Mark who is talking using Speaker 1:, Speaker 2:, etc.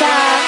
Speaker 1: さい。